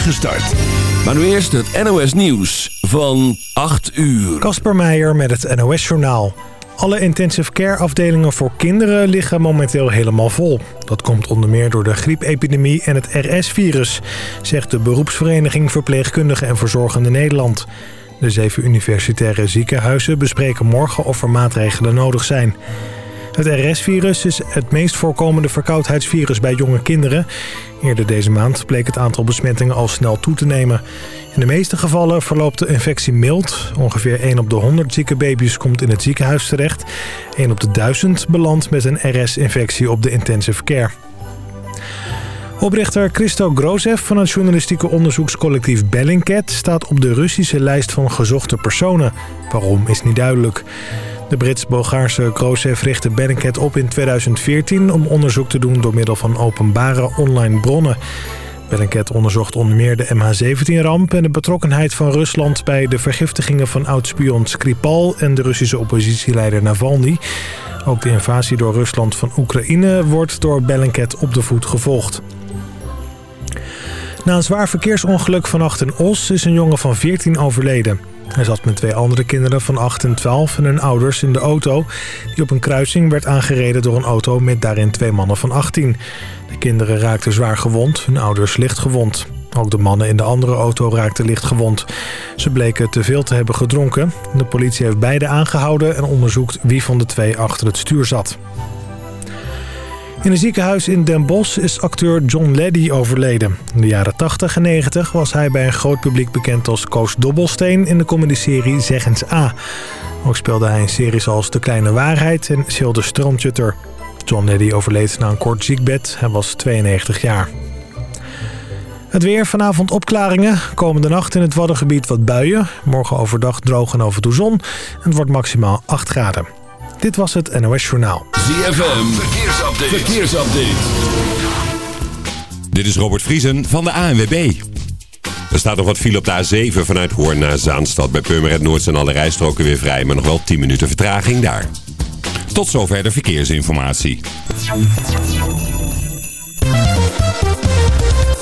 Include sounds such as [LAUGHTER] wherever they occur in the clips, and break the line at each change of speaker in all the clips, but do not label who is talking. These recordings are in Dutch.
start. Maar nu eerst het NOS Nieuws van 8 uur.
Kasper Meijer met het NOS Journaal. Alle intensive care afdelingen voor kinderen liggen momenteel helemaal vol. Dat komt onder meer door de griepepidemie en het RS-virus... zegt de beroepsvereniging Verpleegkundigen en Verzorgende Nederland. De zeven universitaire ziekenhuizen bespreken morgen of er maatregelen nodig zijn. Het RS-virus is het meest voorkomende verkoudheidsvirus bij jonge kinderen. Eerder deze maand bleek het aantal besmettingen al snel toe te nemen. In de meeste gevallen verloopt de infectie mild. Ongeveer 1 op de 100 zieke baby's komt in het ziekenhuis terecht. 1 op de 1000 belandt met een RS-infectie op de intensive care. Oprichter Christo Grozev van het journalistieke onderzoekscollectief Bellingcat... staat op de Russische lijst van gezochte personen. Waarom is niet duidelijk. De Brits-Bulgaarse Grozev richtte Bellingcat op in 2014... om onderzoek te doen door middel van openbare online bronnen. Bellingcat onderzocht onder meer de MH17-ramp... en de betrokkenheid van Rusland bij de vergiftigingen van oud-spion Skripal... en de Russische oppositieleider Navalny... Ook de invasie door Rusland van Oekraïne wordt door Bellingcat op de voet gevolgd. Na een zwaar verkeersongeluk vannacht in Os is een jongen van 14 overleden. Hij zat met twee andere kinderen van 8 en 12 en hun ouders in de auto... die op een kruising werd aangereden door een auto met daarin twee mannen van 18. De kinderen raakten zwaar gewond, hun ouders licht gewond. Ook de mannen in de andere auto raakten licht gewond. Ze bleken te veel te hebben gedronken. De politie heeft beide aangehouden en onderzoekt wie van de twee achter het stuur zat. In een ziekenhuis in Den Bosch is acteur John Leddy overleden. In de jaren 80 en 90 was hij bij een groot publiek bekend als Koos Dobbelsteen in de comedyserie Zeggens A. Ook speelde hij in series als De Kleine Waarheid en Stroomjutter. John Leddy overleed na een kort ziekbed. Hij was 92 jaar. Het weer, vanavond opklaringen. Komende nacht in het Waddengebied wat buien. Morgen overdag droog en af en toe zon. Het wordt maximaal 8 graden. Dit was het NOS Journaal.
ZFM, verkeersupdate. verkeersupdate.
Dit is Robert Vriesen van de ANWB. Er staat nog wat file op de A7 vanuit Hoorn naar Zaanstad. Bij Purmerend Noord zijn alle rijstroken weer vrij, maar nog wel 10 minuten vertraging daar. Tot zover de verkeersinformatie.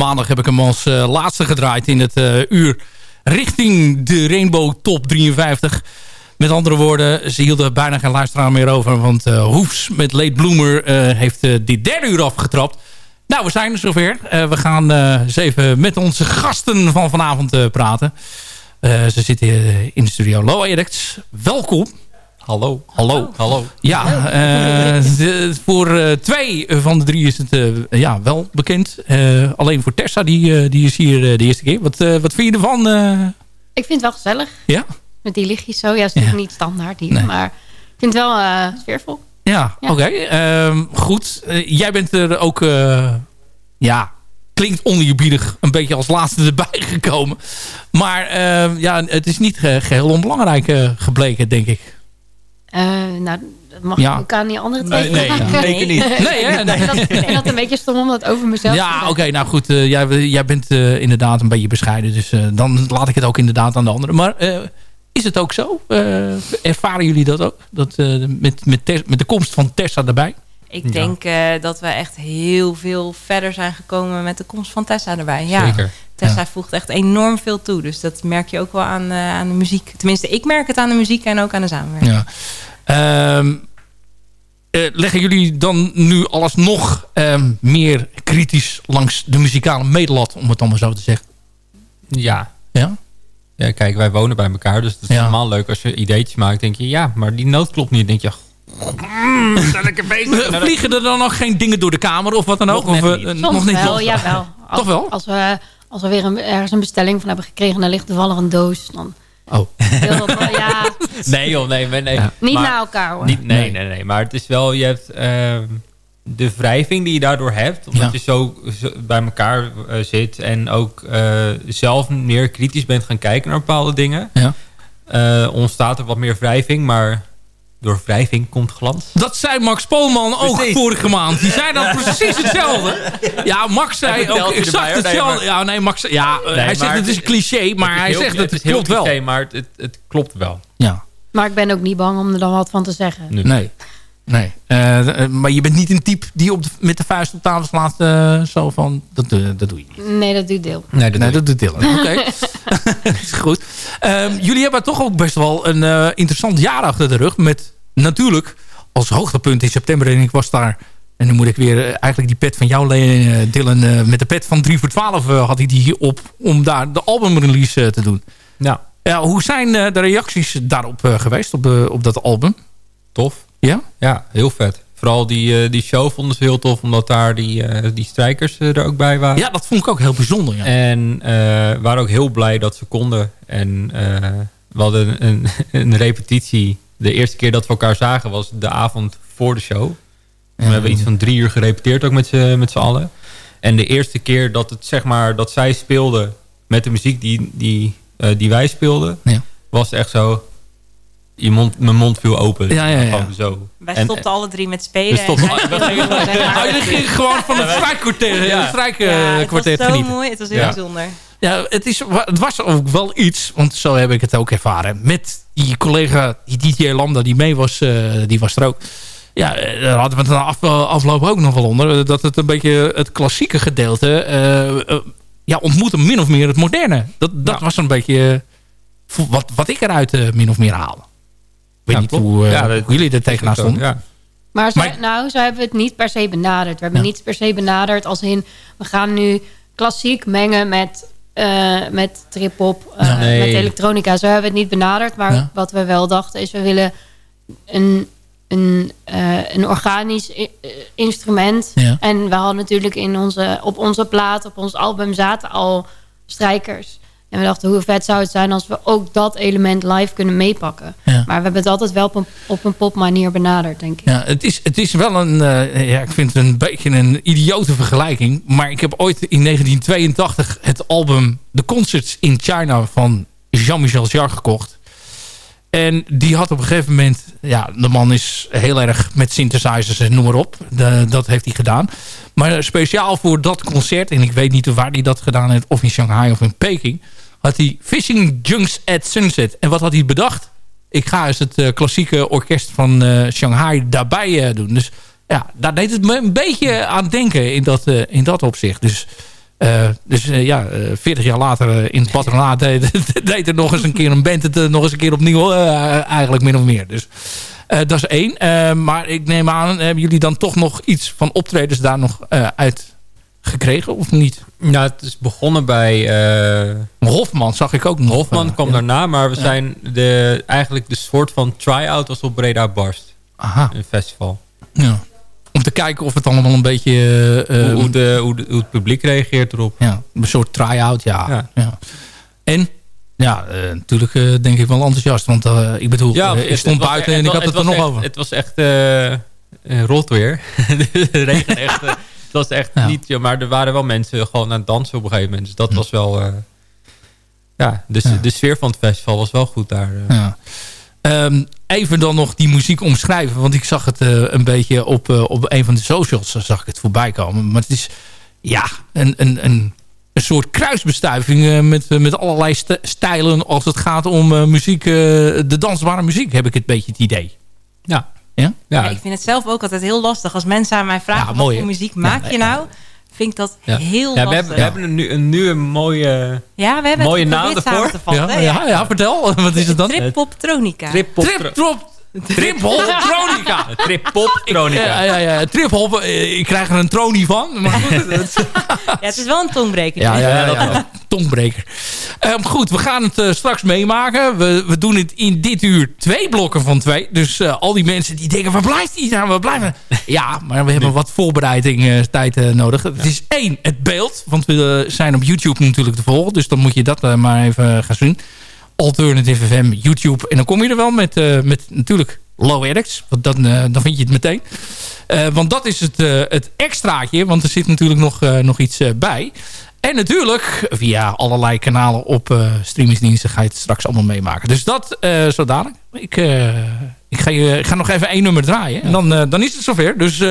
Maandag heb ik hem als eh, laatste gedraaid in het eh, uur richting de Rainbow Top 53. Met andere woorden, ze hielden bijna geen luisteraar meer over. Want eh, Hoefs met Late Bloomer heeft dit derde uur afgetrapt. Nou, we zijn er zover. Eh, we gaan eh, eens even met onze gasten van vanavond praten. Ze zitten in de studio. Hallo Eriks, welkom.
Hallo.
Hallo.
Hallo.
Ja, eh, de- voor eh, twee van de drie is het eh, ja, wel bekend. Eh, alleen voor Tessa, die, die is hier de eerste keer. Wat, eh, wat vind je ervan? eh?
Ik vind het wel gezellig.
ja?
Met die lichtjes zo. Ja, is natuurlijk niet standaard hier.
Nee.
Maar ik vind het wel eh, sfeervol.
Ja,
Ja.
oké. Ehm, goed. Jij bent er ook... eh, ja, klinkt oneerbiedig een beetje als laatste erbij gekomen. Maar eh, ja, het is niet ge- geheel onbelangrijk eh, gebleken, denk ik.
Eh, nou, dat mag
Ja.
ik ook aan die andere
Nee,
twee
nee,
vragen.
ja, zeker niet. [LAUGHS] Nee, hè? Nee.
Ik vind dat- Ik vind dat een beetje stom om dat over mezelf te
Ja, oké, nou goed. eh, jij, jij bent eh, inderdaad een beetje bescheiden. Dus eh, dan laat ik het ook inderdaad aan de anderen. Maar eh, is het ook zo? Eh, ervaren jullie dat ook? Dat, eh, met, met, met de komst van Tessa erbij?
Ik
Ja.
denk eh, dat we echt heel veel verder zijn gekomen met de komst van Tessa erbij. Ja.
Zeker.
Tessa
Ja.
voegt echt enorm veel toe. Dus dat merk je ook wel aan, eh, aan de muziek. Tenminste, ik merk het aan de muziek en ook aan de samenwerking.
Ja. Ehm, eh, leggen jullie dan nu alles nog ehm, meer kritisch langs de muzikale medelat, om het dan maar zo te zeggen?
Ja.
Ja?
Ja, kijk, wij wonen bij elkaar. Dus het is
Ja.
helemaal leuk als je ideetjes maakt. denk je, ja, maar die noot klopt niet. denk je, [LAUGHS]
Vliegen er dan nog geen dingen door de kamer of wat dan ook?
Nog net
eh,
niet.
Soms
nog niet
wel, jawel. Als,
Toch wel?
Als we, als we weer een, ergens een bestelling van hebben gekregen... en er ligt toevallig een doos, dan...
Oh.
Dat ja, [LAUGHS]
nee joh, nee. nee, nee.
niet
Maar-
na elkaar hoor.
Niet, nee,
Nee.
nee, nee, Maar het is wel, je hebt ehm, de wrijving die je daardoor hebt. Omdat
Ja.
je zo, zo bij elkaar eh, zit. En ook eh, zelf meer kritisch bent gaan kijken naar bepaalde dingen.
Ja.
eh, ontstaat er wat meer wrijving. Maar door wrijving komt glans.
Dat zei Max Polman ook
Precies.
vorige maand. Die zei dan precies hetzelfde. Ja, Max zei ook
hij
exact.
Nee,
hetzelfde. Ja, nee, Max, ja, eh,
Nee,
hij zegt het is
het-
cliché, maar hij
heel-
zegt dat het, klopt wel.
cliché, maar het, het, klopt wel.
Ja,
Maar ik ben ook niet bang om er dan wat van te zeggen.
Nee. nee. Eh, eh, maar je bent niet een type die op de- met de vuist op tafel slaat. zo van, dat, dat doe je niet.
Nee, dat doet deel.
Nee, dat, nee, dat doet Dylan. [LAUGHS] Oké. [LAUGHS] is goed. Ehm, jullie hebben toch ook best wel een eh, interessant jaar achter de rug. Met natuurlijk als hoogtepunt in september. En ik was daar. En nu moet ik weer eh, eigenlijk die pet van jou lenen, eh, Dylan. met de pet van 3 voor 12 eh, had ik die hier op. Om daar de albumrelease te doen.
Ja,
Ja, hoe zijn de reacties daarop geweest? Op, op dat album?
tof.
Ja?
Ja, heel vet. Vooral die, eh, die show vonden ze heel tof. Omdat daar die, eh, die strijkers eh, er ook bij waren.
Ja, dat vond ik ook heel bijzonder. Ja.
En waren ook heel blij dat ze konden. En we hadden een, een repetitie. De eerste keer dat we elkaar zagen was de avond voor de show. We hebben iets van drie uur gerepeteerd ook met z'n met allen. En de eerste keer dat, het, zeg maar, dat zij speelden met de muziek die, die, die wij speelden...
Ja.
was echt zo... Je mond, mijn mond viel open.
Ja, ja, ja.
Zo.
Wij
En-
stopten alle drie met spelen.
We stopten-
en [LAUGHS]
we [LAUGHS] gingen-
gewoon van het strijkkwartet
Ja.
ja, het was zo
genieten.
mooi. Het was heel
Ja.
bijzonder.
Ja, het, is, het was ook wel iets, want zo heb ik het ook ervaren. Met die collega, die DJ Lambda, die mee was, eh, die was er ook. Ja, eh, daar hadden we het na af, afloop ook nog wel onder. Dat het een beetje het klassieke gedeelte eh, eh, ja, ontmoette min of meer het moderne. Dat, dat
Ja.
was een beetje wat, wat ik eruit min of meer haalde. Ik weet
Ja,
niet
klopt.
hoe, eh,
Ja, dat-
hoe jullie er tegenaan stonden.
Ja.
Maar, zo,
Maar-
nou, zo hebben we het niet per se benaderd. We hebben
Ja.
niet per se benaderd als in... we gaan nu klassiek mengen met, eh met trip-hop, eh.
Nee.
met elektronica. Zo hebben we het niet benaderd. Maar
Ja.
wat we wel dachten is... we willen een, een, eh, een organisch i- instrument.
Ja.
En we hadden natuurlijk in onze, op onze plaat, op ons album... zaten al strijkers. En we dachten, hoe vet zou het zijn... als we ook dat element live kunnen meepakken.
Ja.
Maar we hebben het altijd wel op een, op een popmanier benaderd, denk ik.
Ja, het is, het is wel een... eh, ja, ik vind het een beetje een idiote vergelijking. Maar ik heb ooit in 1982 het album The Concerts in China van Jean-Michel Jarre gekocht. En die had op een gegeven moment... Ja, de man is heel erg met synthesizers en noem maar op. De- dat heeft hij gedaan. Maar speciaal voor dat concert... en ik weet niet waar hij dat gedaan heeft... of in Shanghai of in Peking... had hij Fishing Junks at Sunset. En wat had hij bedacht? Ik ga eens het eh, klassieke orkest van eh, Shanghai daarbij eh, doen. Dus ja, daar deed het me een beetje aan denken in dat, in dat opzicht. Dus dus ja, eh, 40 jaar later in het patronaat [LAUGHS] deed, deed er nog eens een keer een band het nog eens een keer opnieuw. eigenlijk min of meer. Dus dat is één. Maar ik neem aan, hebben jullie dan toch nog iets van optredens daar nog eh, uit gekregen of niet?
Nou, het is begonnen bij... eh,
Hofman zag ik ook nog.
Hofman
eh,
kwam
ja.
daarna, maar we
Ja.
zijn de, eigenlijk de soort van try-out was op Breda Barst.
Aha.
Een festival.
Ja. Om te kijken of het allemaal een beetje... eh,
hoe, de, hoe, de- hoe het publiek reageert erop.
Ja, een soort try-out, ja.
Ja.
En? Ja, natuurlijk denk ik wel enthousiast. Want ik bedoel,
Ja,
ik stond buiten en ik had het, er nog
echt-
over.
Het was echt eh, rot weer. [LAUGHS] de regen echt. Het was echt
Ja.
niet... Maar er waren wel mensen gewoon aan het dansen op een gegeven moment. Dus dat was wel... eh, ja, dus de sfeer van het festival was wel goed daar. eh.
Ja. Ehm, even dan nog die muziek omschrijven. Want ik zag het eh, een beetje op, op een van de socials zag ik het voorbij komen. Maar het is ja, een, een, een, een soort kruisbestuiving met, met allerlei st- stijlen als het gaat om muziek, de dansbare muziek, heb ik het beetje het idee.
Ja.
Ja?
Ja,
Ja, ik vind het zelf ook altijd heel lastig. Als mensen aan mij vragen,
Ja,
wat voor muziek maak
Ja,
je nou? Vind ik dat
ja.
heel
Ja, we
lastig.
hebben, we hebben een, nu, een, nu een mooie
ja, we hebben
mooie
het
naam ervoor.
Ja, ja, ja, vertel. [LAUGHS] Wat is het dan?
Trip-Pop-tronica.
Trip-drop. Trip-hop-tronica.
trip-pop chronica.
Ja, ja, ja. Trip-hop. eh, Ik krijg er een tronie van. Maar goed, het-
Ja, het is wel een tongbreker.
Ja, ja, ja,
Ja, dat
ja. Tongbreker. Ehm, goed, we gaan het eh, straks meemaken. We, we doen het in dit uur twee blokken van twee. Dus eh, al die mensen die denken, waar blijft die nou? Waar blijven? Ja, maar we hebben wat voorbereiding eh, tijd eh, nodig. Het is één, het beeld. Want we zijn op YouTube natuurlijk te volgen. Dus dan moet je dat maar even gaan zien. Alternative FM, YouTube. En dan kom je er wel met, eh, met natuurlijk Low Addicts. Want dan, eh, dan vind je het meteen. Eh, want dat is het, het extraatje. Want er zit natuurlijk nog, nog iets bij. En natuurlijk via allerlei kanalen op eh streamingsdiensten ga je het straks allemaal meemaken. Dus dat eh zo dadelijk. Ik, ik, ga je, ik ga nog even één nummer draaien. En dan, dan is het zover. Dus,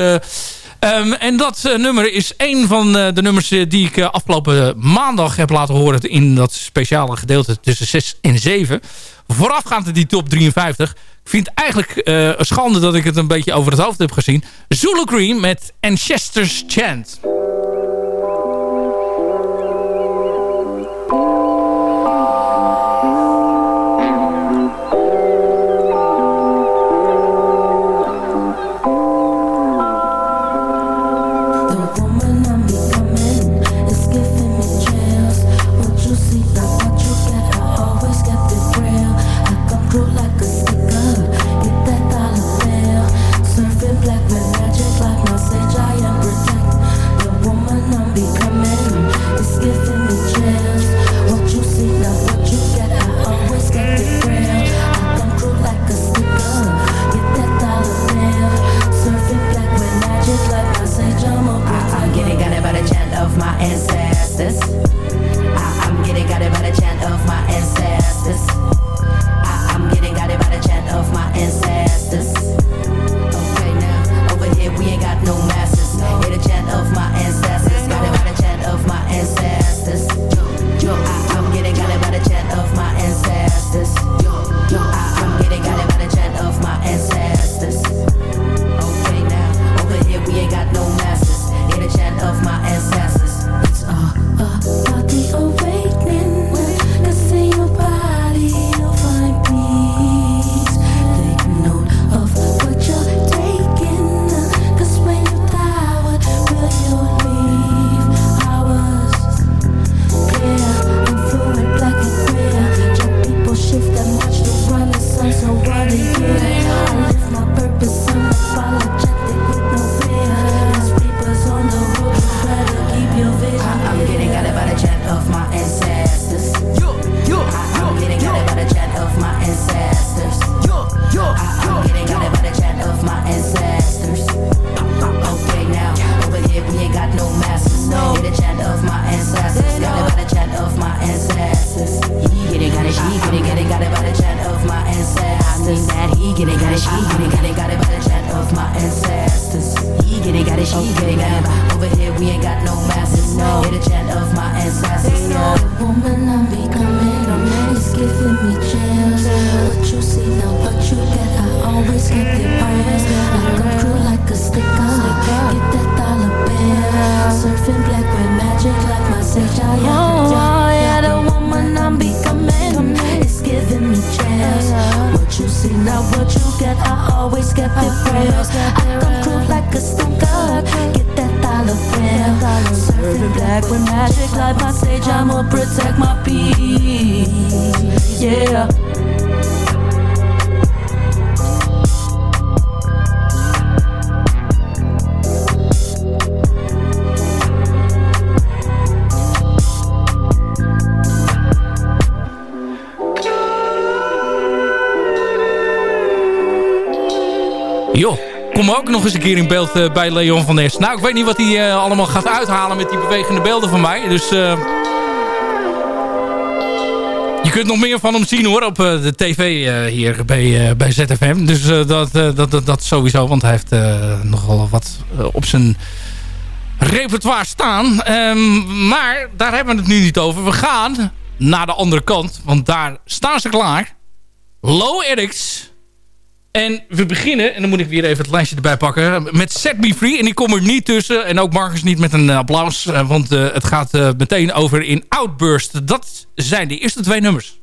eh, ehm, en dat eh, nummer is één van eh, de nummers eh, die ik afgelopen maandag heb laten horen... in dat speciale gedeelte tussen 6 en 7. Voorafgaand aan die top 53. Ik vind het eigenlijk een schande dat ik het een beetje over het hoofd heb gezien. Zulu Green met Ancestors Chant.
Protect my peace. Yeah.
Joh, kom ook nog eens een keer in beeld eh, bij Leon van Nes. Nou, ik weet niet wat hij eh, allemaal gaat uithalen met die bewegende beelden van mij. Dus eh, je kunt nog meer van hem zien hoor op de tv hier bij, bij ZFM. Dus dat, dat, dat, dat sowieso, want hij heeft nogal wat op zijn repertoire staan. Ehm, maar daar hebben we het nu niet over. We gaan naar de andere kant, want daar staan ze klaar. Low Erics... En we beginnen, en dan moet ik weer even het lijstje erbij pakken... met Set Me Free. En die komt er niet tussen. En ook Marcus niet met een applaus. eh, Want eh, het gaat eh, meteen over in Outburst. Dat zijn de eerste twee nummers.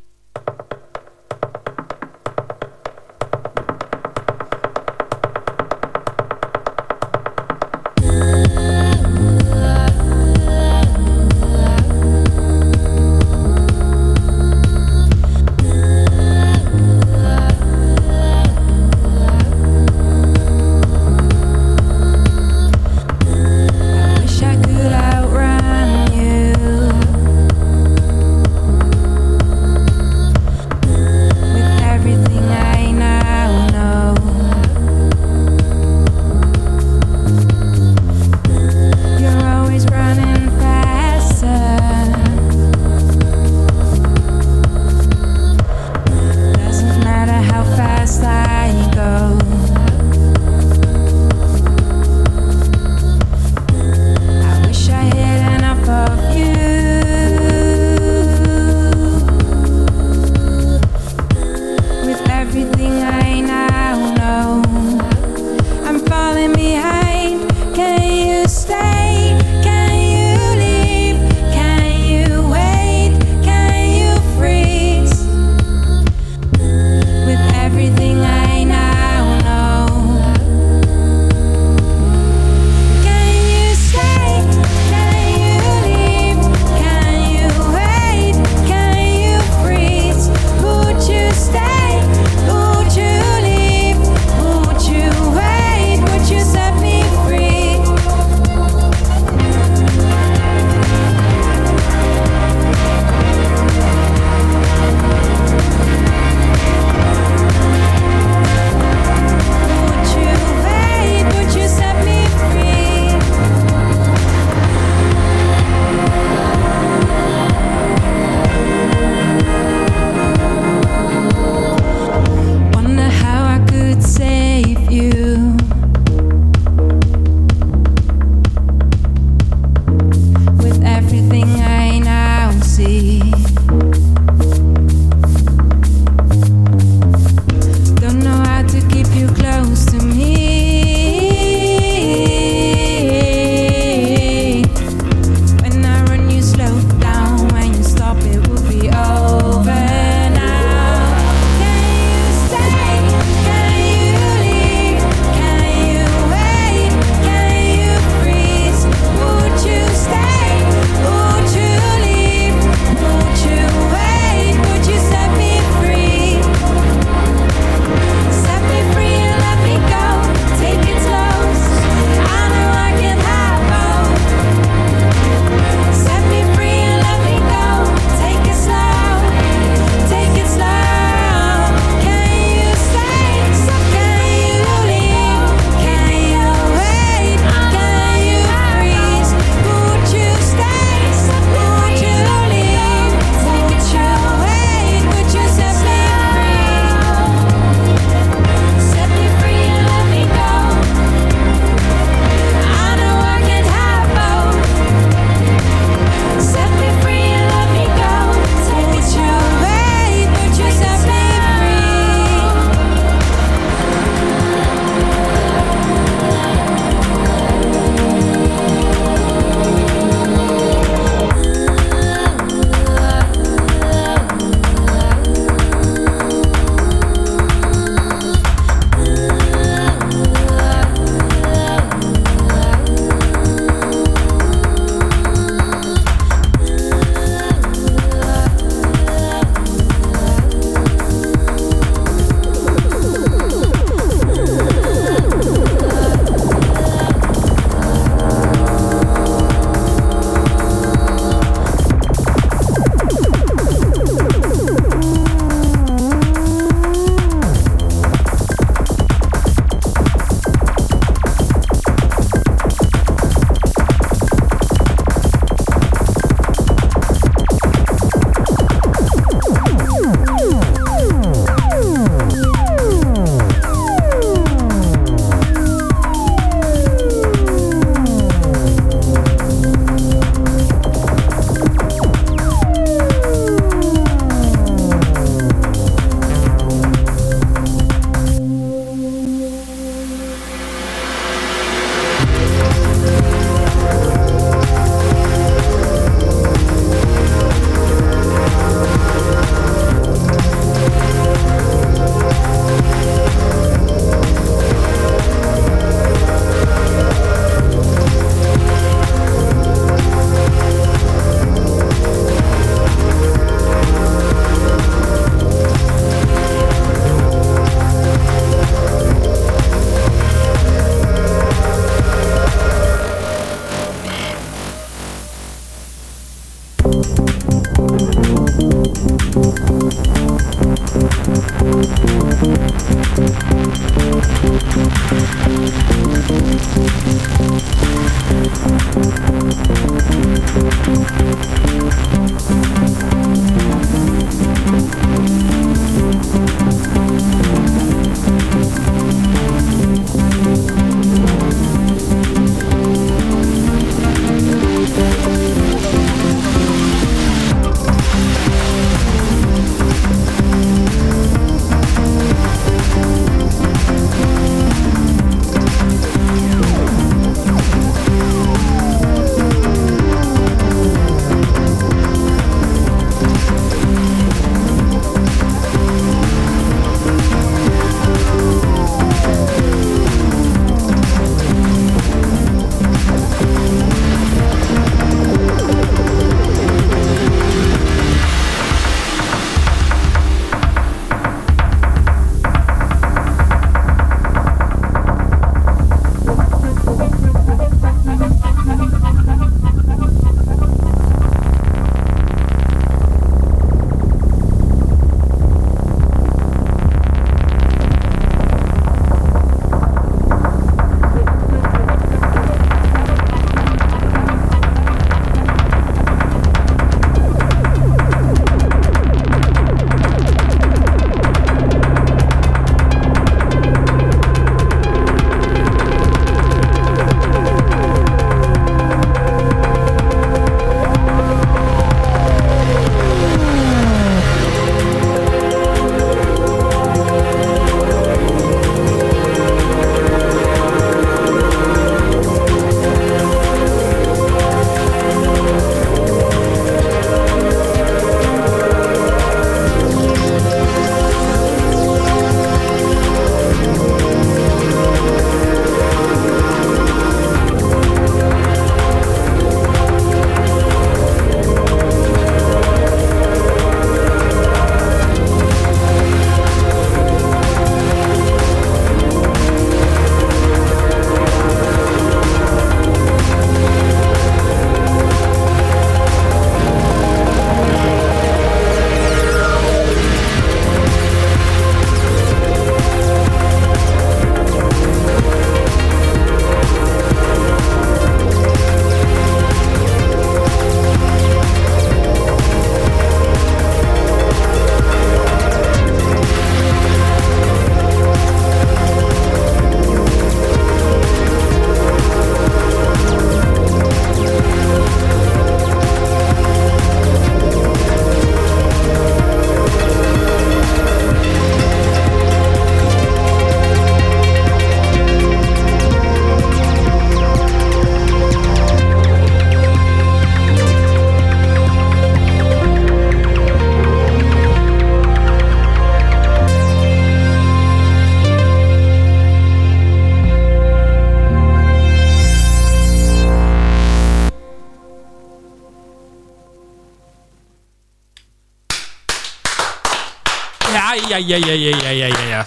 Ja, ja, ja, ja, ja, ja, ja.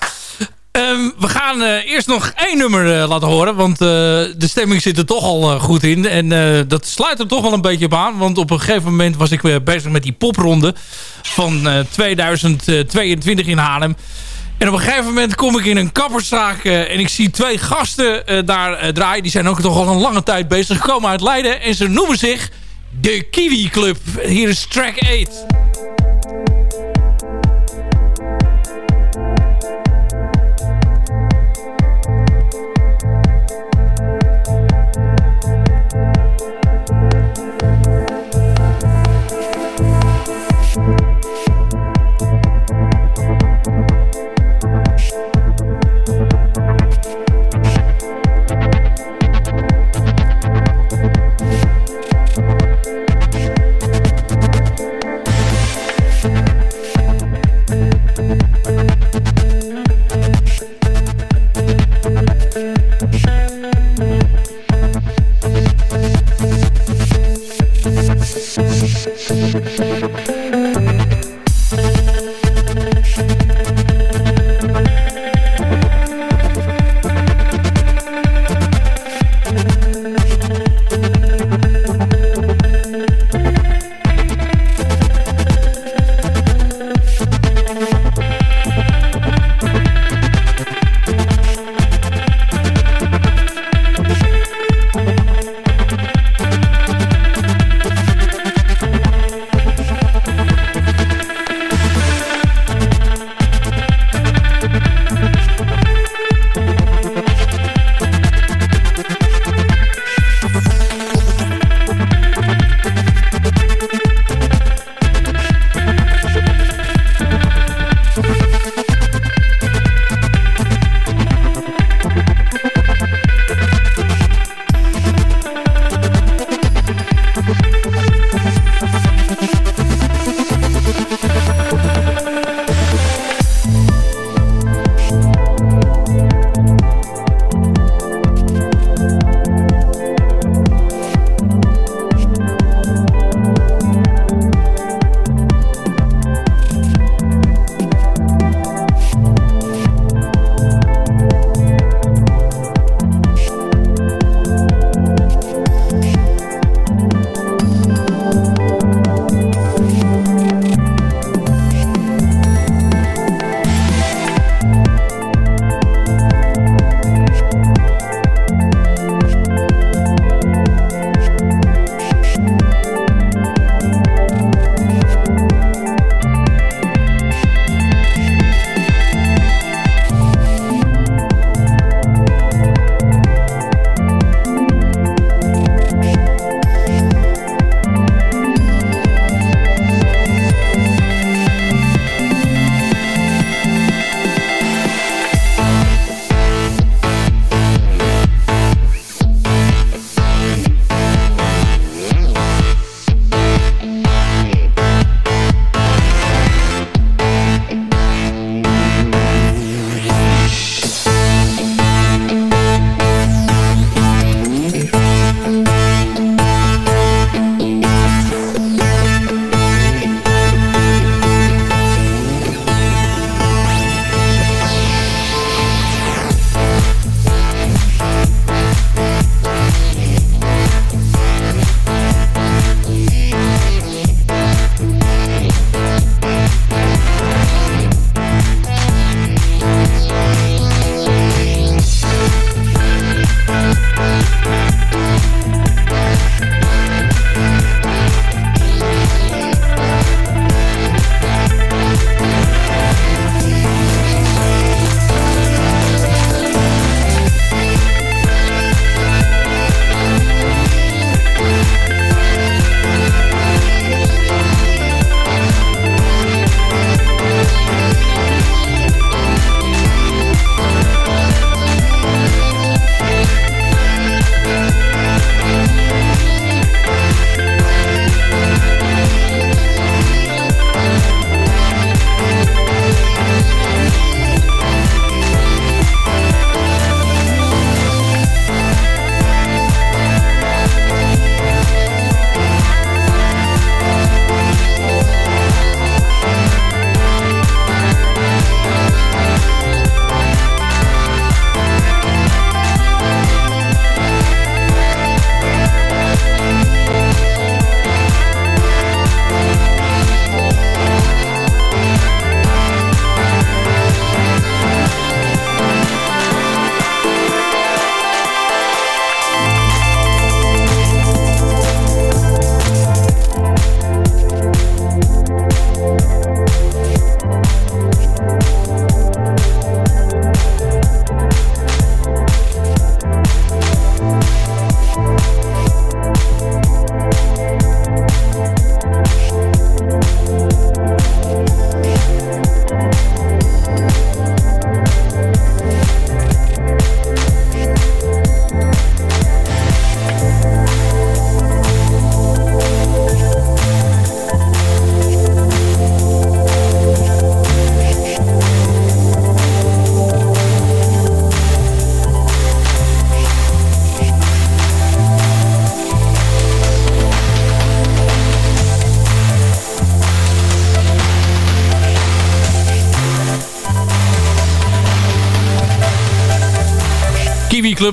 Ehm, we gaan eh, eerst nog één nummer eh, laten horen. Want eh, de stemming zit er toch al goed in. En dat sluit er toch wel een beetje op aan. Want op een gegeven moment was ik weer bezig met die popronde van eh, 2022 in Haarlem. En op een gegeven moment kom ik in een kapperszaak en ik zie twee gasten daar draaien. Die zijn ook toch al een lange tijd bezig. Ze komen uit Leiden en ze noemen zich de Kiwi Club. Hier is track 8.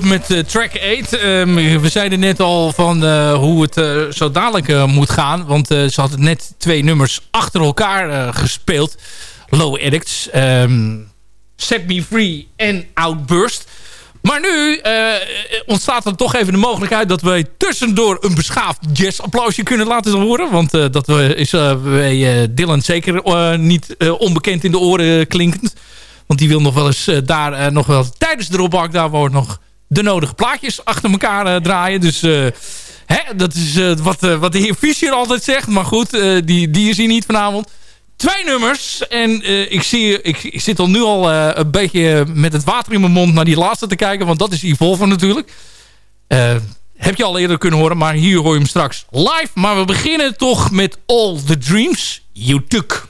Met eh, track 8. Ehm, we zeiden net al van eh, hoe het eh, zo dadelijk moet gaan. Want ze hadden net twee nummers achter elkaar gespeeld. Low Addicts, ehm, Set Me Free en Outburst. Maar nu ontstaat er toch even de mogelijkheid... dat wij tussendoor een beschaafd jazzapplausje kunnen laten horen. Want dat is bij Dylan zeker niet onbekend in de oren klinkend. Want die wil nog wel eens daar nog wel tijdens de Robbak... daar wordt nog de nodige plaatjes achter elkaar eh, draaien. Dus eh, hè, dat is eh, wat, wat de heer Fischer altijd zegt. Maar goed, die, die is hier niet vanavond. Twee nummers. En ik, zie, ik, ik zit al nu al een beetje met het water in mijn mond... naar die laatste te kijken. Want dat is Evolve natuurlijk. Heb je al eerder kunnen horen. Maar hier hoor je hem straks live. Maar we beginnen toch met
All the Dreams You Took.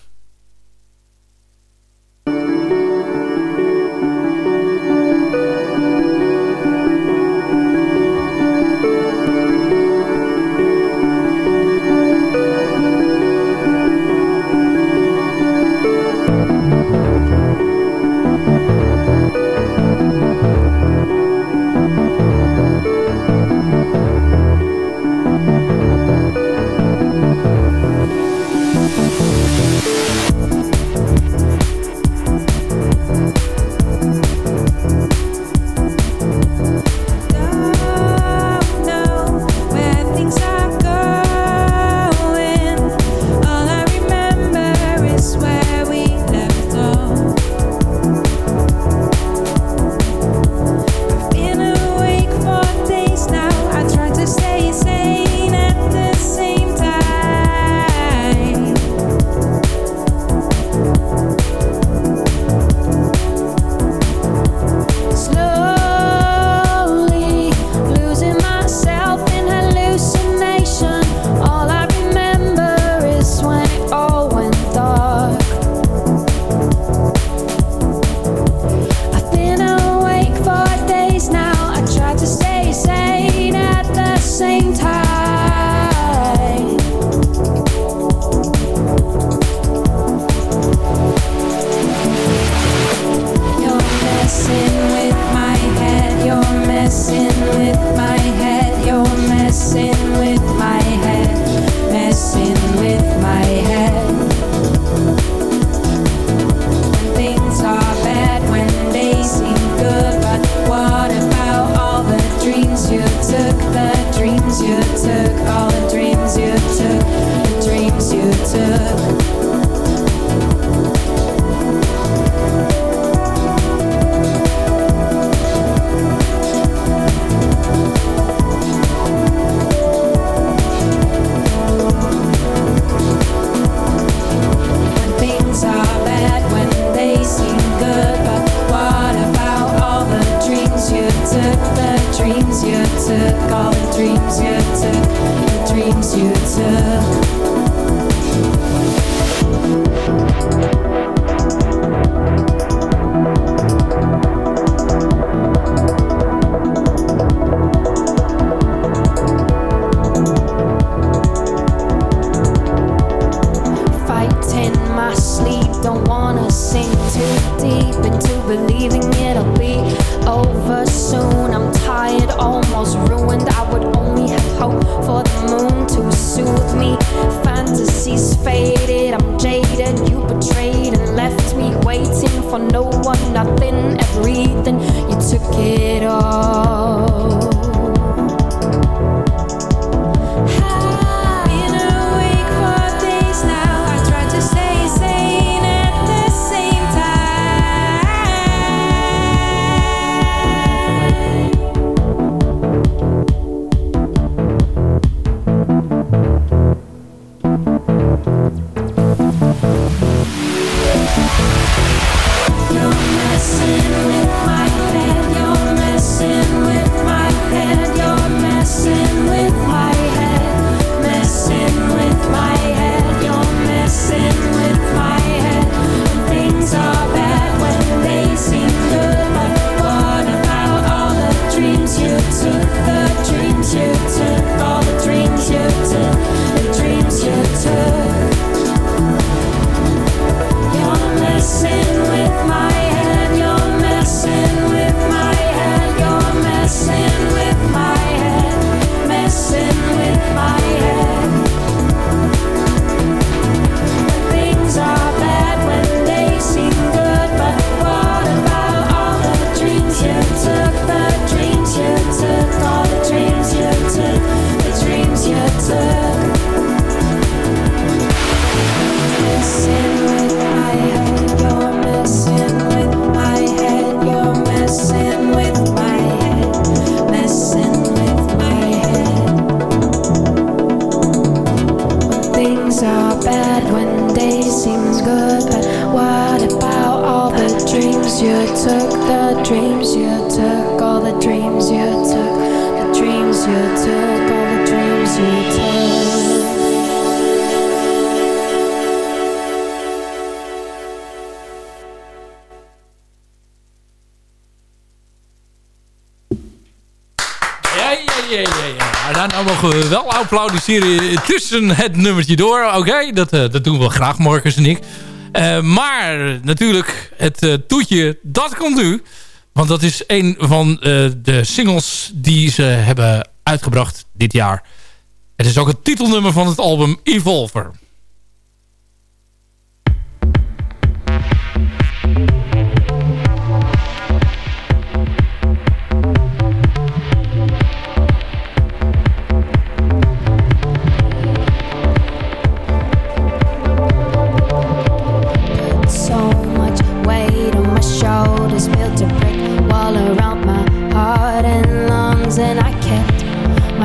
It all.
Nou mogen we wel applaudisseren tussen het nummertje door. Oké, dat, eh, dat doen we graag, Marcus en ik. Eh, maar natuurlijk, het eh, toetje, dat komt nu. Want dat is een van eh, de singles die ze hebben uitgebracht dit jaar. Het is ook het titelnummer van het album Evolver.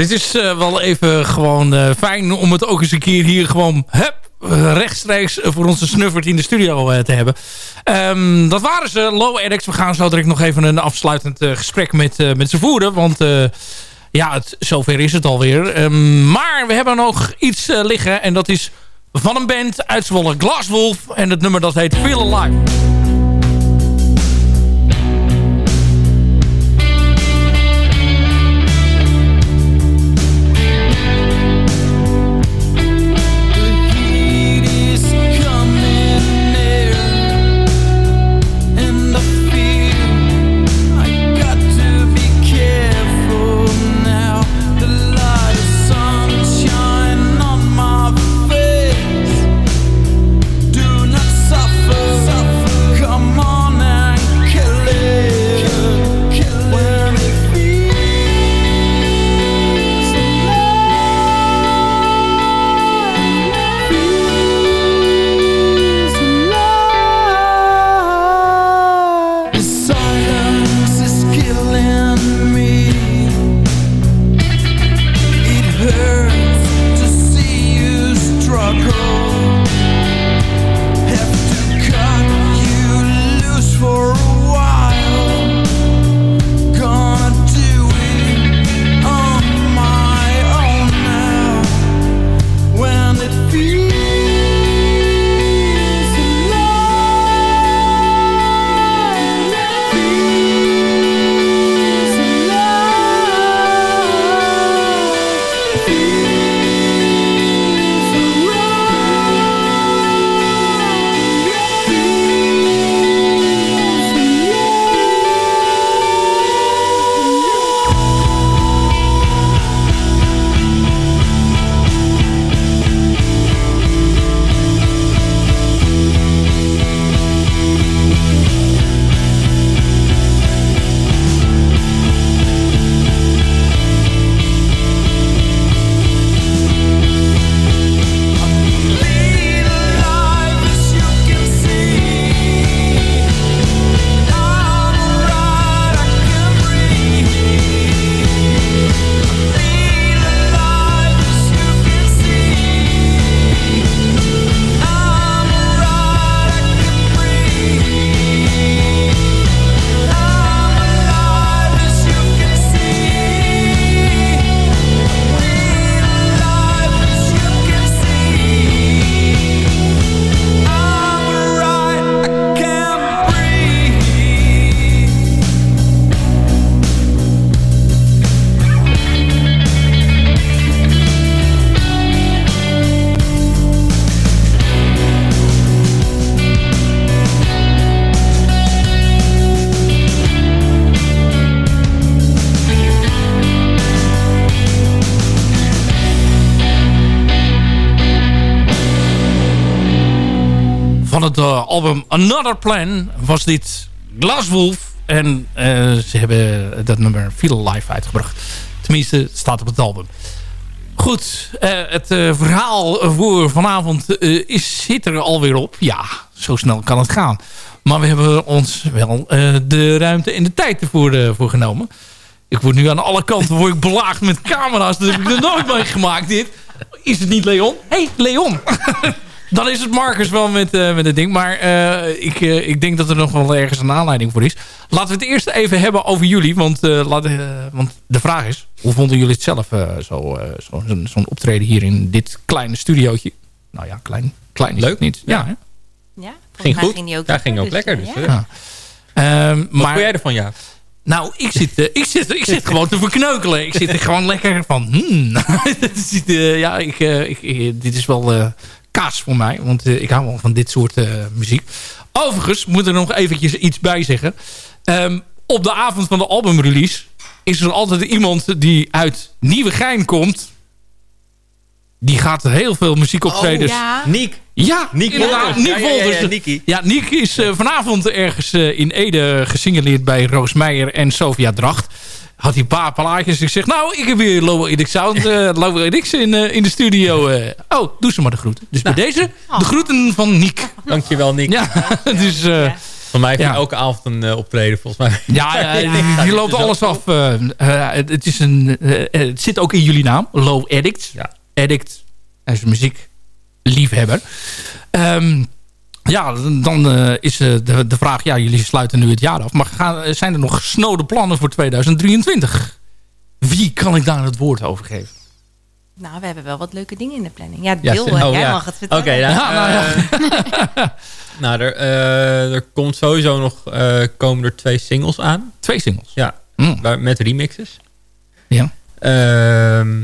Dit is eh, wel even gewoon eh, fijn om het ook eens een keer hier gewoon hup, rechtstreeks voor onze snuffert in de studio eh, te hebben. Ehm, dat waren ze, Low Addicts. We gaan zo direct nog even een afsluitend gesprek met, met ze voeren. Want ja, het, zover is het alweer. Ehm, maar we hebben nog iets liggen en dat is van een band uit Zwolle, Glasswolf. En het nummer dat heet Feel Alive. Album Another Plan was dit Glasswolf. En eh, ze hebben dat nummer Feel Alive uitgebracht. Tenminste, het staat op het album. Goed, eh, het eh, verhaal voor vanavond is, zit er alweer op. Ja, zo snel kan het gaan. Maar we hebben ons wel de ruimte en de tijd ervoor voor genomen. Ik word nu aan alle kanten word ik belaagd met camera's. Dat heb ik nog nooit meegemaakt dit. Is het niet Leon? hey, Leon! [LAUGHS] Dan is het Marcus wel met, eh, met het ding. Maar eh, ik, eh, ik denk dat er nog wel ergens een aanleiding voor is. Laten we het eerst even hebben over jullie. Want, eh, laten, eh, want de vraag is... Hoe vonden jullie het zelf eh, zo, eh, zo, zo'n zo'n optreden hier in dit kleine studiootje? Nou ja, klein, klein is
Leuk.
het niet. Ja, hè?
Ja,
Ging
mij
goed.
Ging die ook
Ja, ging ook
dus,
lekker. Dus,
ja.
ja.
Ja. Ehm,
Wat
maar,
vond jij ervan, ja?
Nou, ik zit, ik, zit, ik zit gewoon te verkneukelen. Ik zit er gewoon lekker van... Hmm. [LAUGHS] Eh, ja, ik, ik, ik- dit is wel eh, kaas voor mij. Want eh, ik hou wel van dit soort eh, muziek. Overigens moet er nog eventjes iets bij zeggen. Ehm, op de avond van de albumrelease... is er altijd iemand die uit Nieuwegein komt... Die gaat heel veel muziekoptredens...
Oh, ja.
Niek.
Ja,
Niek
inderdaad.
Wolters.
Niek
Ja,
Niek is eh, vanavond ergens eh, in Ede gesignaleerd bij Roos Meijer en Sofia Dracht. Had hij een paar plaatjes. Ik zeg, nou, ik heb weer Low Edix Sound, [LAUGHS] eh Low Edix in, in de studio. eh. oh, doe ze maar de groeten. Dus bij deze, de groeten van Niek.
Dankjewel, Niek.
Ja, [LAUGHS] dus... eh,
Van mij heeft elke avond een optreden, volgens mij.
Ja, ja, [LAUGHS] die, die loopt alles af. het, het is een, het zit ook in jullie naam. Low Addict.
Ja.
Addict. Hij is een muziekliefhebber. Ehm, ja, dan eh, is eh, de, de vraag... Ja, jullie sluiten nu het jaar af. Maar gaan, zijn er nog snode plannen voor 2023? Wie kan ik daar het woord over geven?
Nou, we hebben wel wat leuke dingen in de planning. Ja,
stem- oh,
jij
ja.
mag het vertellen.
Oké, ja,
Ja, nou ja.
eh, [LAUGHS] nou, er, eh, er komt sowieso nog... eh, komen er twee singles aan.
Twee singles?
Ja,
Mm.
waar- met remixes.
Ja.
Ehm,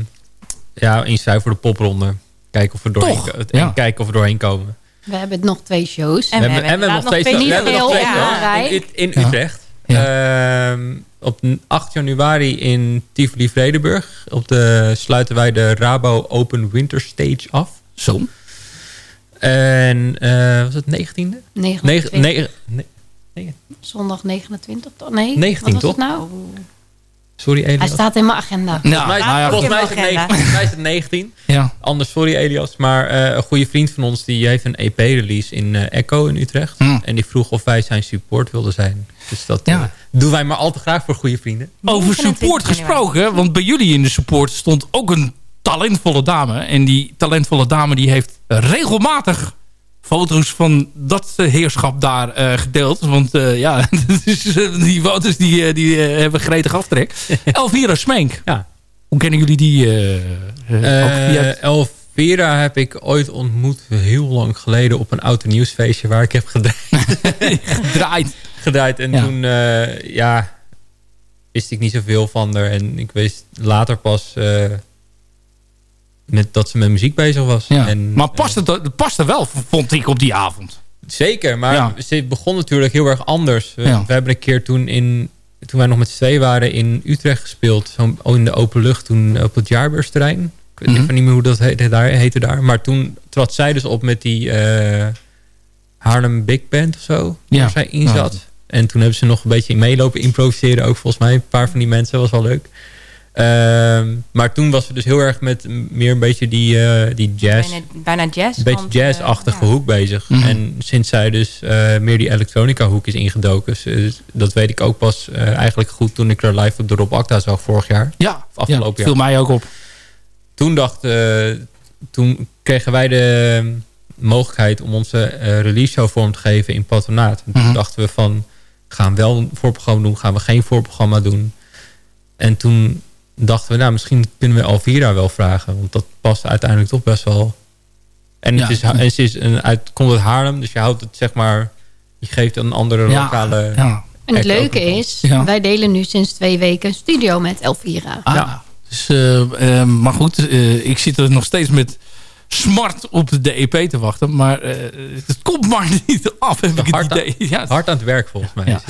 ja, inschrijven voor de popronde. Kijken of we doorheen,
Toch? Ja.
kijken of we doorheen komen.
We hebben nog twee shows.
En
we hebben, en we hebben nog twee
nog
we hebben nog twee shows in, in
Ja.
Utrecht. Ehm, op 8 januari in Tivoli Vredenburg. Op de sluiten wij de Rabo Open Winter Stage af.
Zo.
En eh, was het 19e?
29.
Negen- negen- ne-
Zondag 29 toch? Nee,
19
wat was
toch?
het nou?
Sorry Elias.
Hij staat in mijn agenda.
Nou,
Volgens mij,
nou ja,
volgens mij is het 19. Volgens mij is het 19.
ja.
Anders, sorry Elias. Maar eh, een goede vriend van ons die heeft een EP-release in eh, Echo in Utrecht.
Hm.
En die vroeg of wij zijn support wilden zijn. Dus dat
Ja.
eh, doen wij maar al te graag voor goede vrienden.
Over
29
support gesproken, want bij jullie in de support stond ook een talentvolle dame. En die talentvolle dame die heeft regelmatig foto's van dat eh, heerschap daar eh, gedeeld. Want eh, ja, [LAUGHS] dus, die foto's die, die hebben gretig aftrek. [LAUGHS] Elvira Smenk.
Ja.
Hoe kennen jullie die?
Elvira heb ik ooit ontmoet heel lang geleden op een en nieuwsfeestje waar ik heb gedraaid. [LAUGHS]
gedraaid.
gedraaid. En
Ja.
toen ja, wist ik niet zoveel van haar. En ik wist later pas met, dat ze met muziek bezig was.
Ja.
En,
maar past het, het paste wel, vond ik, op die avond.
Zeker, maar
Ja.
ze begon natuurlijk heel erg anders. We,
Ja.
we hebben een keer toen, in, toen wij nog met z'n twee waren in Utrecht gespeeld. Zo in de open lucht, toen op het jaarbeursterrein. Ik weet even niet meer hoe dat heette daar, heette daar. Maar toen trad zij dus op met die eh Haarlem Big Band of zo.
Ja.
Waar zij in zat. En toen hebben ze nog een beetje meelopen improviseren. Ook volgens mij een paar van die mensen. was wel leuk. Ehm, maar toen was ze dus heel erg met meer een beetje die, eh, die jazz...
Bijna, bijna jazz.
Een beetje jazzachtige
eh, ja.
hoek bezig.
Mhm.
En sinds zij dus eh, meer die elektronica hoek is ingedoken. dus, dat weet ik ook pas eh, eigenlijk goed toen ik er live op de Rob Acta zag vorig jaar.
Ja,
afgelopen
ja, viel mij ook op.
Toen, dacht, eh, toen kregen wij de eh, mogelijkheid om onze release show vorm te geven in patronaat. En toen
Mhm.
dachten we van, gaan we wel een voorprogramma doen? Gaan we geen voorprogramma doen? En toen dachten we, nou misschien kunnen we Alvira wel vragen. Want dat past uiteindelijk toch best wel. En,
Ja.
het is, en ze is een, uit, komt uit Haarlem, dus je houdt het zeg maar... Je geeft een andere
Ja,
lokale...
Ja.
En het leuke is,
Ja.
wij delen nu sinds twee weken een studio met Elvira.
Ah,
Ja.
Dus, eh, eh, maar goed, eh, ik zit er nog steeds met smart op de EP te wachten. Maar eh, het komt maar [LAUGHS] niet af, heb ik het
Hard aan-
idee. Ja.
Hard aan het werk volgens mij.
Ja.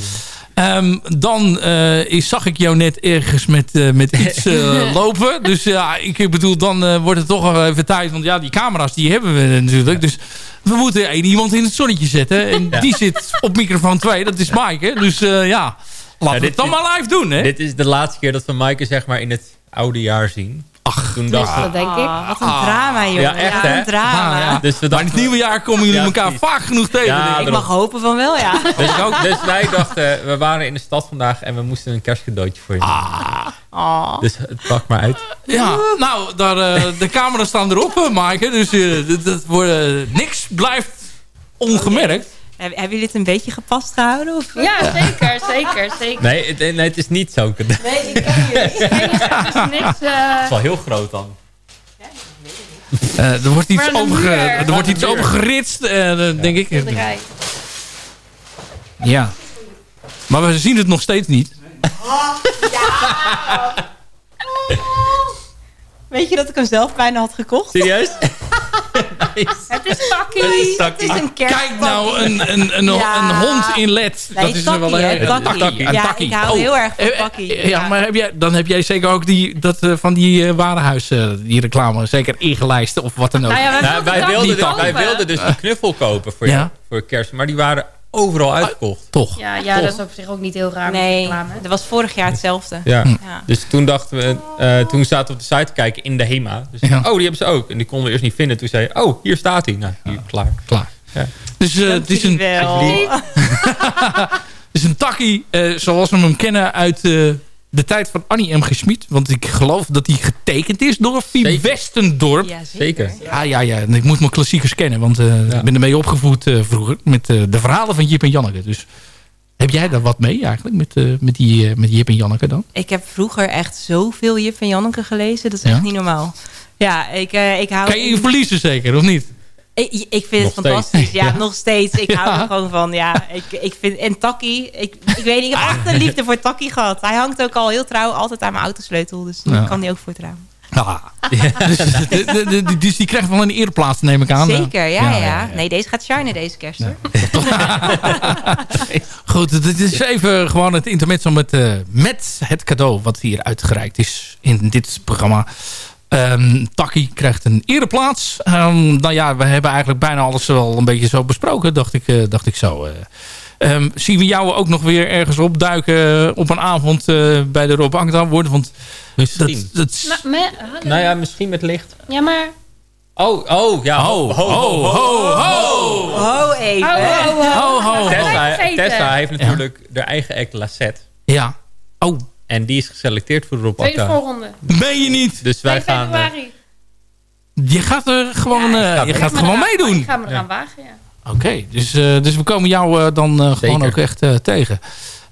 Ehm, dan eh, is- zag ik jou net ergens met, eh, met iets eh, [LAUGHS] lopen. Dus ja, ik bedoel, dan eh, wordt het toch wel even tijd. Want ja, die camera's die hebben we natuurlijk. Dus we moeten één iemand in het zonnetje zetten. En
Ja.
die zit op microfoon 2. Dat is Mike, hè? Dus eh, ja, laten we
dit
het dan
is-
maar live doen, hè?
Dit is de laatste keer dat we Maaike zeg maar in het oude jaar zien.
Ach,
toen dacht
dat denk ik.
Ah, wat een drama, joh.
Ja, echt, hè?
een drama.
Ah, ja.
Dus
Maar in het nieuwe jaar komen jullie
Ja,
elkaar vaak genoeg tegen. Ik.
Mag hopen van wel, ja.
Dus, dus wij dachten, we waren in de stad vandaag en we moesten een kerstcadeautje voor je nemen.
Oh.
Dus het pak maar uit.
Ja, nou, daar, eh, de camera's staan erop, eh, Maaike. Dus eh, dat, dat wordt, niks blijft ongemerkt.
Heb- Hebben jullie het een beetje gepast gehouden? Of?
Ja, zeker, zeker, zeker.
Nee, het, nee, het is niet zo.
Nee, ik ken jullie. [LAUGHS] Het is niks... eh,
is wel heel groot dan.
Eh, er wordt iets, over, er wordt iets over geritst, eh, denk ik. Ja. Maar we zien het nog steeds niet.
Weet je dat ik hem zelf bijna had gekocht?
Serieus? [LAUGHS]
Het is takkie.
Het is
Het
takkie.
is een kerstpakkie.
Kijk nou, een, een, een,
Ja.
een hond in LED.
Nee,
dat is
takkie,
wel een,
takkie.
een takkie. Een
Ja,
takkie.
ik hou heel erg van
Eh, eh,
takkie.
Ja,
Ja.
maar heb jij, dan heb jij zeker ook die, dat, eh, van die eh, warenhuis, eh, die reclame, zeker ingelijst of wat dan ook.
Nou ja, wij
Nou,
wilden
wij,
dat
wilden dus, wij wilden dus een knuffel kopen voor,
Ja.
jou, voor kerst. Maar die waren overal uitverkocht.
Toch.
Ja, ja, dat is op zich ook niet heel raar.
Nee,
reclame.
dat was vorig jaar hetzelfde.
Ja.
Ja.
Dus toen dachten we, eh, toen zaten we op de site te kijken in de HEMA. Dus
Ja.
oh, die hebben ze ook. En die konden we eerst niet vinden. Toen zei je, oh, hier staat hij. Nou, hier, klaar.
Klaar. Dus eh, het is een,
wel. [LAUGHS]
het is een takkie eh, zoals we hem kennen uit de tijd van Annie M. G. Schmid. Want ik geloof dat hij getekend is door
Zeker.
Westendorp.
Ja,
Zeker.
Ja, ja, ja. En ik moet mijn klassiekers kennen. Want eh, ik ben ermee opgevoed eh, vroeger. Met eh, de verhalen van Jip en Janneke. Dus heb jij daar wat mee eigenlijk? Met, eh, met, die, eh, met Jip en Janneke dan?
Ik heb vroeger echt zoveel Jip en Janneke gelezen. Dat is
Ja?
echt niet normaal. Ja, ik, eh, ik hou...
Kan je je verliezen zeker, of niet?
Ik, ik vind het fantastisch. Ja, [LAUGHS]
Ja.
nog steeds. Ik hou er gewoon van. Ja, ik, ik vind, en Takkie, ik, ik weet niet, ik heb echt een liefde voor Takkie gehad. Hij hangt ook al heel trouw altijd aan mijn autosleutel. Dus
Ja.
kan die ook voor trouw.
Ja. dus, dus die krijgt wel een ereplaats, neem ik aan.
Zeker, ja, ja, Nee, deze gaat shinen deze kerst. hoor. [LAUGHS] [LAUGHS]
Goed, dit is even gewoon het intermezzo met, eh, met het cadeau wat hier uitgereikt is in dit programma. Ehm Taki krijgt een ereplaats. Ehm nou ja, we hebben eigenlijk bijna alles wel een beetje zo besproken, dacht ik, eh, dacht ik zo. eh. Ehm, zien we jou ook nog weer ergens opduiken op een avond eh, bij de Rob Akda worden? Want
Misschien.
Dat, dat,
Nou, me-.
Nou ja, misschien met licht.
Ja, maar...
Oh, oh, ja.
Ho, ho, ho, ho, ho.
Ho even.
Ho, ho, ho.
Ho, ho.
Tessa. Tessa heeft natuurlijk haar eigen act Lassette.
Ja. Oh.
En die is geselecteerd voor de Rob
Tweede voorronde.
Ben je niet?
Dus wij
2
gaan... eh,
februari.
Je gaat er gewoon, eh,
ga
je gaat gewoon
eraan-
meedoen.
Ik ga me eraan wagen, ja.
Oké, dus, eh, dus we komen jou eh, dan eh, gewoon
Zeker.
ook echt eh, tegen.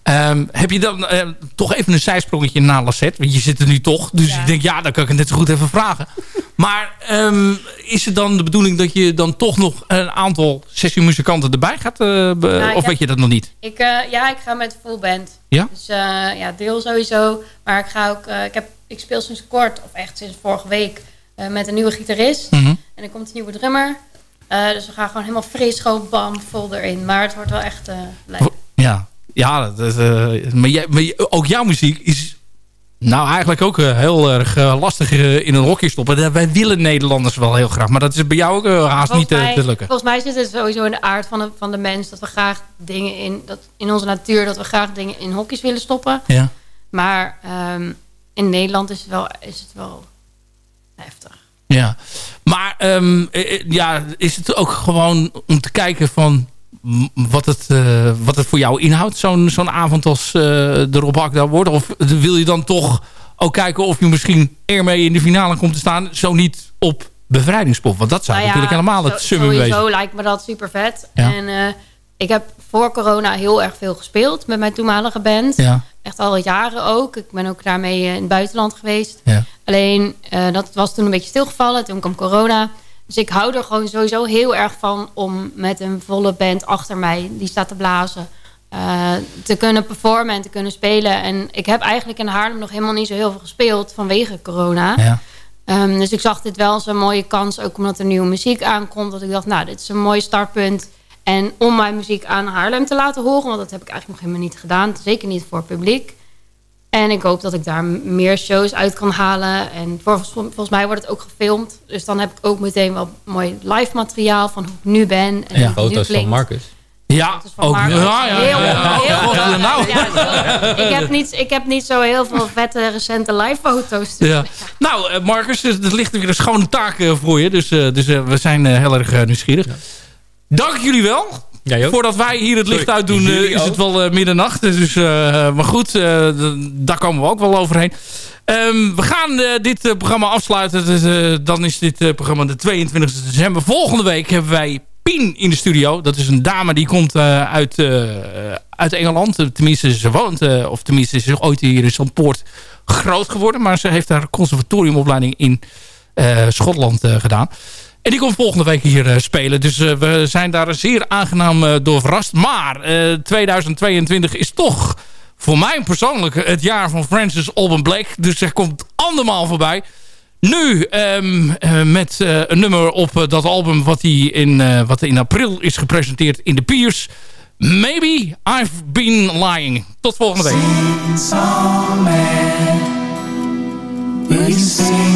Ehm, heb je dan eh, toch even een zijsprongetje naar Lassette? Want je zit er nu toch. Dus
Ja.
ik denk, ja, dan kan ik het net zo goed even vragen. [LAUGHS] maar ehm, is het dan de bedoeling dat je dan toch nog een aantal sessiemuzikanten erbij gaat? eh,
Nou,
of weet je dat nog niet?
Ik, eh, ja, ik ga met full band.
Ja?
Dus eh, ja, deel sowieso. Maar ik ga ook... ik, heb, ik speel sinds kort, of echt sinds vorige week... met een nieuwe gitarist.
Mhm.
En er komt een nieuwe drummer. Dus we gaan gewoon helemaal fris, gewoon bam, vol erin. Maar het wordt wel echt leuk.
Ja, ja dat, eh, maar, jij, maar ook jouw muziek is nou eigenlijk ook eh, heel erg eh, lastig in een hokje stoppen. Wij willen Nederlanders wel heel graag. Maar dat is bij jou ook haast niet
Volgens mij-
te lukken.
Volgens mij zit het sowieso in de aard van de, van de mens... dat we graag dingen in... Dat, in onze natuur dat we graag dingen in hokjes willen stoppen.
Ja.
Maar ehm, in Nederland is het wel, is het wel heftig.
Ja, maar ehm, eh, eh, ja, is het ook gewoon om te kijken van wat het, eh, wat het voor jou inhoudt, zo'n zo'n avond als eh, de Rob Akda wordt? Of wil je dan toch ook kijken of je misschien ermee in de finale komt te staan, zo niet op bevrijdingspop? Want dat zou
Nou ja,
natuurlijk helemaal het
zo-
summum
Sowieso
wezen.
lijkt me dat super vet.
Ja.
En eh, ik heb voor corona heel erg veel gespeeld met mijn toenmalige band.
Ja.
Echt al jaren ook. Ik ben ook daarmee in het buitenland geweest.
Ja.
Alleen, dat was toen een beetje stilgevallen. Toen kwam corona. Dus ik hou er gewoon sowieso heel erg van om met een volle band achter mij, die staat te blazen, eh, te kunnen performen en te kunnen spelen. En ik heb eigenlijk in Haarlem nog helemaal niet zo heel veel gespeeld vanwege corona.
Ja.
Ehm, dus ik zag dit wel als een mooie kans, ook omdat er nieuwe muziek aankomt. Dat ik dacht, nou, dit is een mooi startpunt. En om mijn muziek aan Haarlem te laten horen, want dat heb ik eigenlijk nog helemaal niet gedaan. Zeker niet voor het publiek. En ik hoop dat ik daar meer shows uit kan halen. En volgens, volgens mij wordt het ook gefilmd. Dus dan heb ik ook meteen wel mooi live materiaal van hoe ik nu ben. En
Ja.
Foto's van. Marcus.
Ja, ook.
Marcus.
Ja, ja,
Heel-
ja.
heel-
God,
heel-
nou.
Ik, heb niet, ik heb niet zo heel veel vette recente live foto's. Dus
Ja. Nou, eh, Marcus, er er ligt weer een schone taak eh, voor je. Dus, eh, dus we zijn heel erg nieuwsgierig. Dank jullie wel.
Ook?
Voordat wij hier het licht uitdoen, eh, is het wel eh, middernacht. Dus, eh, maar goed, daar komen we ook wel overheen. Ehm, we gaan dit programma afsluiten. Dus, dan is dit programma de 22 december. Volgende week hebben wij Pien in de studio. Dat is een dame die komt uit, uit Engeland. Tenminste, ze woont, of tenminste, ze is ooit hier in Zandpoort groot geworden. Maar ze heeft haar conservatoriumopleiding in Schotland gedaan. En die komt volgende week hier eh, spelen. Dus eh, we zijn daar zeer aangenaam eh, door verrast. Maar eh, 2022 is toch voor mij persoonlijk het jaar van Francis Alban Blake. Dus er komt andermaal voorbij. Nu ehm, eh, met een nummer op dat album wat, hij in, wat in april is gepresenteerd in de Piers. Maybe I've Been Lying. Tot volgende week.
sing